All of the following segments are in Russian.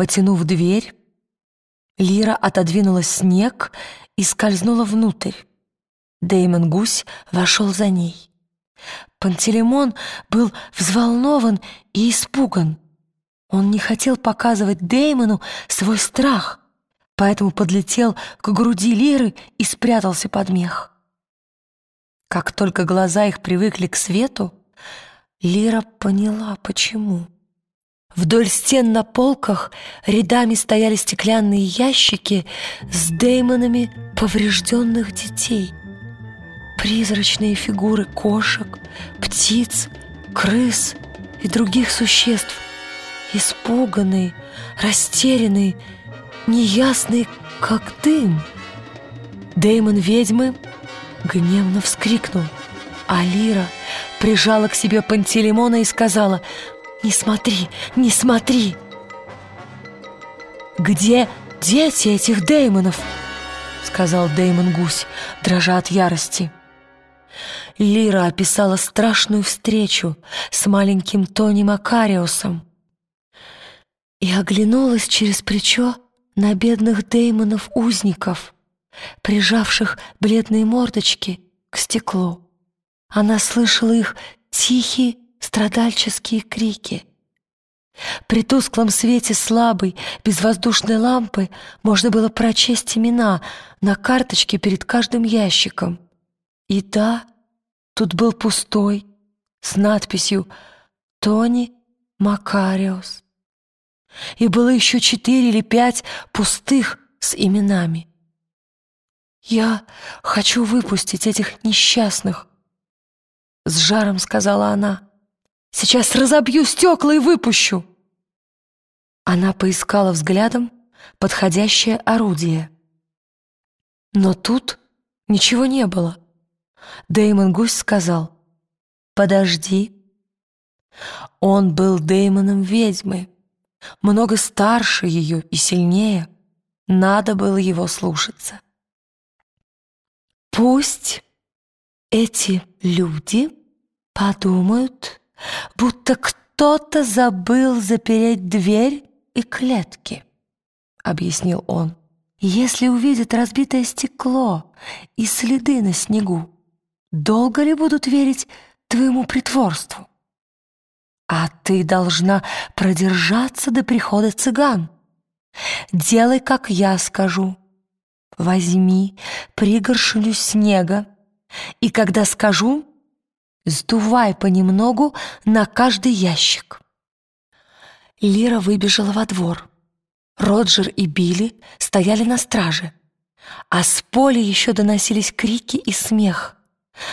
Потянув дверь, Лира отодвинула снег и скользнула внутрь. Дэймон Гусь вошел за ней. Пантелеймон был взволнован и испуган. Он не хотел показывать Дэймону свой страх, поэтому подлетел к груди Лиры и спрятался под мех. Как только глаза их привыкли к свету, Лира поняла, почему. Вдоль стен на полках рядами стояли стеклянные ящики с деймонами поврежденных детей. Призрачные фигуры кошек, птиц, крыс и других существ. Испуганные, растерянные, неясные, как дым. Деймон ведьмы гневно вскрикнул, а Лира прижала к себе Пантелеймона и сказала «Не смотри, не смотри!» «Где дети этих Деймонов?» — сказал Деймон Гусь, дрожа от ярости. Лира описала страшную встречу с маленьким Тони Макариусом и оглянулась через плечо на бедных Деймонов-узников, прижавших бледные мордочки к стеклу. Она слышала их тихие страдальческие крики. При тусклом свете слабой, безвоздушной лампы можно было прочесть имена на карточке перед каждым ящиком. И да, тут был пустой, с надписью «Тони Макариус». И было еще четыре или пять пустых с именами. «Я хочу выпустить этих несчастных», — с жаром сказала она. Сейчас разобью стекла и выпущу!» Она поискала взглядом подходящее орудие. Но тут ничего не было. Дэймон Гусь сказал «Подожди». Он был Дэймоном ведьмы, много старше ее и сильнее. Надо было его слушаться. Пусть эти люди подумают, будто кто-то забыл запереть дверь и клетки, — объяснил он. Если увидят разбитое стекло и следы на снегу, долго ли будут верить твоему притворству? А ты должна продержаться до прихода цыган. Делай, как я скажу. Возьми пригоршню снега, и когда скажу, сдувай понемногу на каждый ящик. Лира выбежала во двор. Роджер и Билли стояли на страже, а с поля еще доносились крики и смех,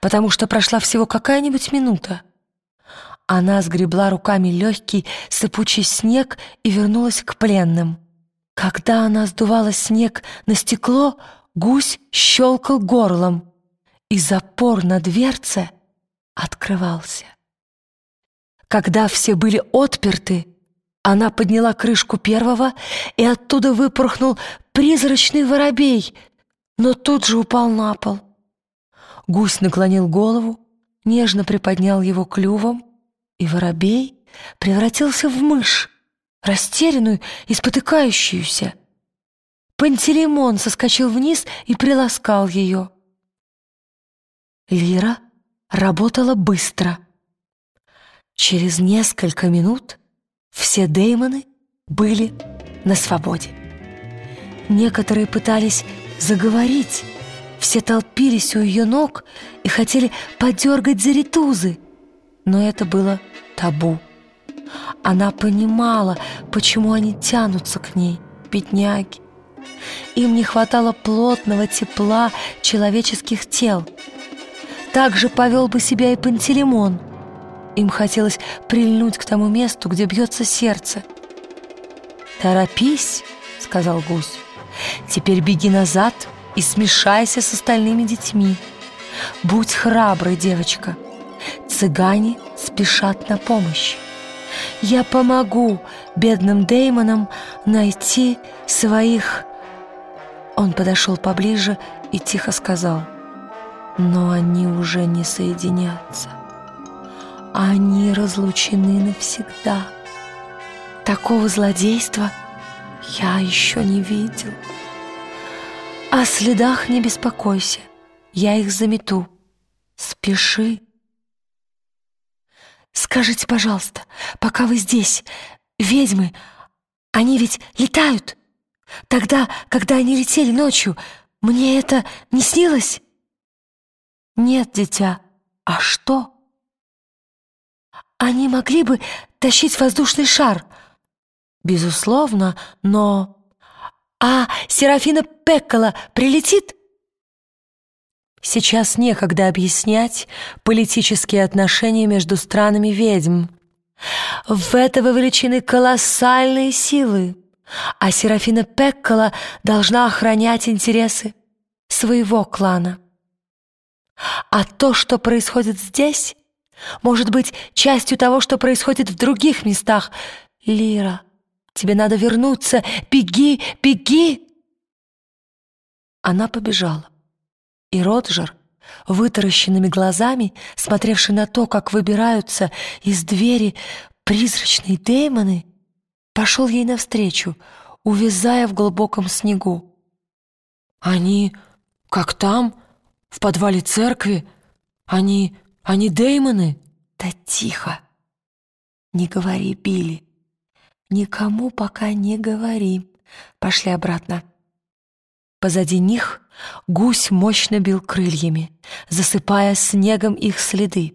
потому что прошла всего какая-нибудь минута. Она сгребла руками легкий сыпучий снег и вернулась к пленным. Когда она сдувала снег на стекло, гусь щелкал горлом, и запор на дверце — открывался. Когда все были отперты, она подняла крышку первого, и оттуда выпорхнул призрачный воробей, но тут же упал на пол. Гусь наклонил голову, нежно приподнял его клювом, и воробей превратился в мышь, растерянную и спотыкающуюся. Пантелеймон соскочил вниз и приласкал ее. Лира — работала быстро. Через несколько минут все деймоны были на свободе. Некоторые пытались заговорить, все толпились у ее ног и хотели подергать за ритузы, но это было табу. Она понимала, почему они тянутся к ней, бедняги. Им не хватало плотного тепла человеческих тел — так же повел бы себя и Пантелеймон. Им хотелось прильнуть к тому месту, где бьется сердце. «Торопись», — сказал гусь. «Теперь беги назад и смешайся с остальными детьми. Будь храброй, девочка. Цыгане спешат на помощь. Я помогу бедным Деймонам найти своих...» Он подошел поближе и тихо сказал — но они уже не соединятся. Они разлучены навсегда. Такого злодейства я еще не видел. О следах не беспокойся, я их замету. Спеши. Скажите, пожалуйста, пока вы здесь, ведьмы, они ведь летают? Тогда, когда они летели ночью, мне это не снилось? Нет, дитя, а что? Они могли бы тащить воздушный шар. Безусловно, но... А Серафина Пеккола прилетит? Сейчас некогда объяснять политические отношения между странами ведьм. В это вовлечены колоссальные силы, а Серафина Пеккола должна охранять интересы своего клана. А то, что происходит здесь, может быть частью того, что происходит в других местах. Лира, тебе надо вернуться. Беги, беги!» Она побежала. И Роджер, вытаращенными глазами, смотревший на то, как выбираются из двери призрачные демоны, пошел ей навстречу, увязая в глубоком снегу. «Они как там, в подвале церкви? Они, они деймоны?» «Да тихо! Не говори, Билли! Никому пока не говори!» Пошли обратно. Позади них гусь мощно бил крыльями, засыпая снегом их следы,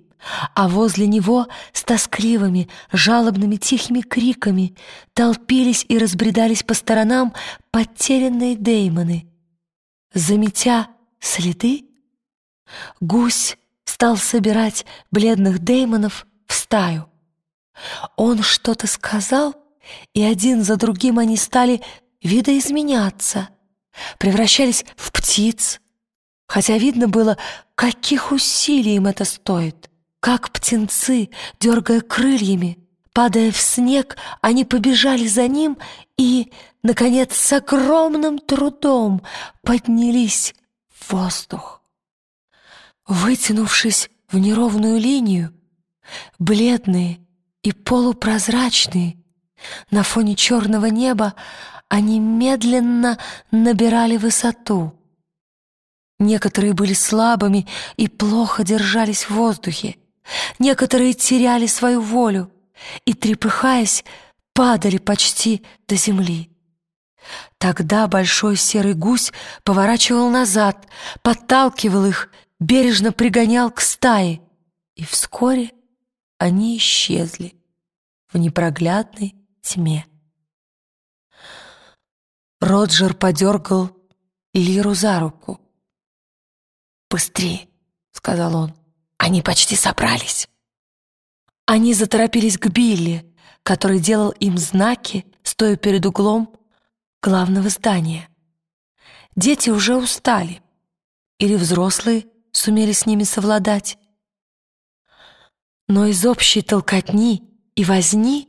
а возле него с тоскливыми, жалобными тихими криками толпились и разбредались по сторонам потерянные деймоны. Заметя следы, гусь стал собирать бледных деймонов в стаю. Он что-то сказал, и один за другим они стали видоизменяться — превращались в птиц, хотя видно было, каких усилий им это стоит. Как птенцы, дергая крыльями, падая в снег, они побежали за ним и, наконец, с огромным трудом поднялись в воздух. Вытянувшись в неровную линию, бледные и полупрозрачные, на фоне черного неба они медленно набирали высоту. Некоторые были слабыми и плохо держались в воздухе. Некоторые теряли свою волю и, трепыхаясь, падали почти до земли. Тогда большой серый гусь поворачивал назад, подталкивал их, бережно пригонял к стае, и вскоре они исчезли в непроглядной тьме. Роджер подергал Лиру за руку. «Быстрее!» — сказал он. «Они почти собрались!» Они заторопились к Билли, который делал им знаки, стоя перед углом главного здания. Дети уже устали, или взрослые сумели с ними совладать. Но из общей толкотни и возни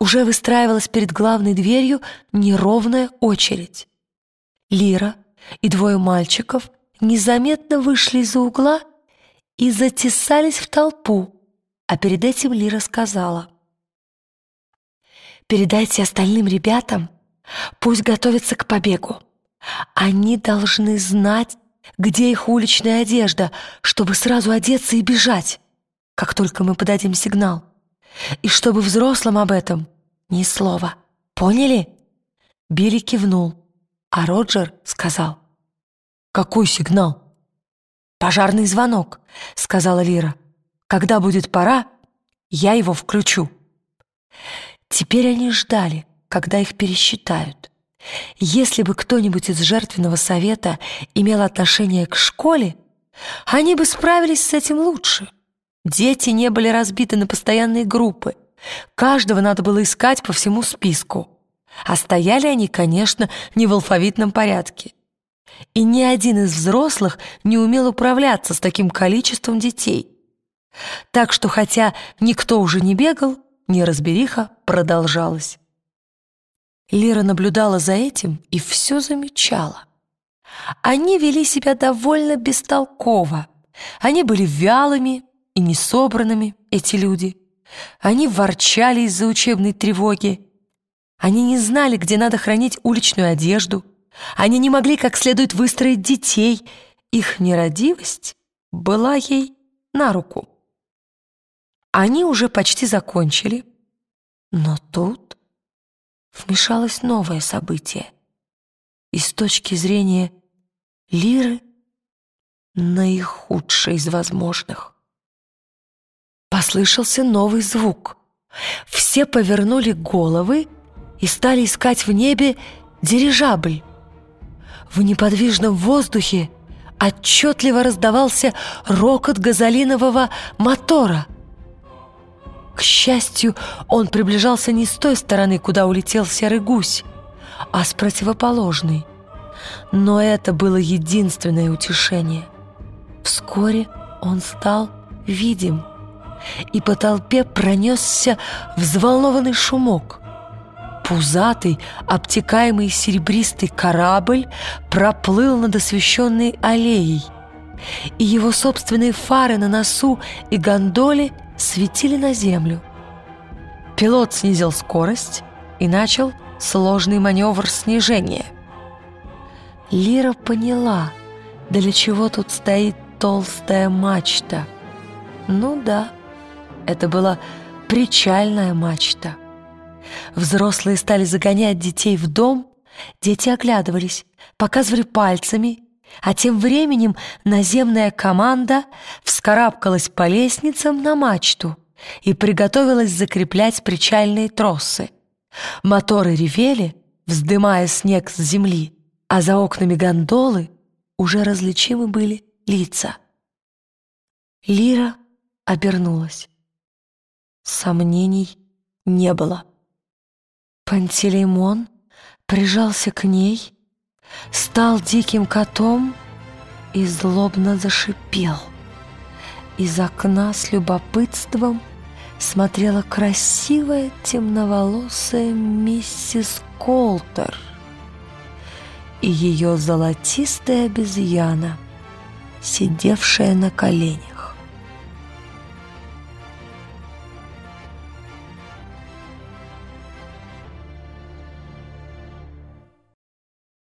уже выстраивалась перед главной дверью неровная очередь. Лира и двое мальчиков незаметно вышли из-за угла и затесались в толпу, а перед этим Лира сказала. «Передайте остальным ребятам, пусть готовятся к побегу. Они должны знать, где их уличная одежда, чтобы сразу одеться и бежать, как только мы подадим сигнал. И чтобы взрослым об этом ни слова. Поняли?» Билли кивнул, а Роджер сказал. «Какой сигнал?» «Пожарный звонок», — сказала Лира. «Когда будет пора, я его включу». Теперь они ждали, когда их пересчитают. Если бы кто-нибудь из жертвенного совета имел отношение к школе, они бы справились с этим лучше. Дети не были разбиты на постоянные группы. Каждого надо было искать по всему списку. А стояли они, конечно, не в алфавитном порядке. И ни один из взрослых не умел управляться с таким количеством детей. Так что, хотя никто уже не бегал, неразбериха продолжалась. Лира наблюдала за этим и все замечала. Они вели себя довольно бестолково. Они были вялыми, и несобранными эти люди. Они ворчали из-за учебной тревоги. Они не знали, где надо хранить уличную одежду. Они не могли как следует выстроить детей. Их нерадивость была ей на руку. Они уже почти закончили, но тут вмешалось новое событие. И с точки зрения Лиры наихудшее из возможных. Послышался новый звук. Все повернули головы и стали искать в небе дирижабль. В неподвижном воздухе отчетливо раздавался рокот газолинового мотора. К счастью, он приближался не с той стороны, куда улетел серый гусь, а с противоположной. Но это было единственное утешение. Вскоре он стал видим, и по толпе пронесся взволнованный шумок — Пузатый, обтекаемый серебристый корабль проплыл над освещенной аллеей, и его собственные фары на носу и гондоле светили на землю. Пилот снизил скорость и начал сложный маневр снижения. Лира поняла, для чего тут стоит толстая мачта. Ну да, это была причальная мачта. Взрослые стали загонять детей в дом, дети оглядывались, показывали пальцами, а тем временем наземная команда вскарабкалась по лестницам на мачту и приготовилась закреплять причальные тросы. Моторы ревели, вздымая снег с земли, а за окнами гондолы уже различимы были лица. Лира обернулась. Сомнений не было. Пантелеймон прижался к ней, стал диким котом и злобно зашипел. Из окна с любопытством смотрела красивая темноволосая миссис Колтер и ее золотистая обезьяна, сидевшая на коленях.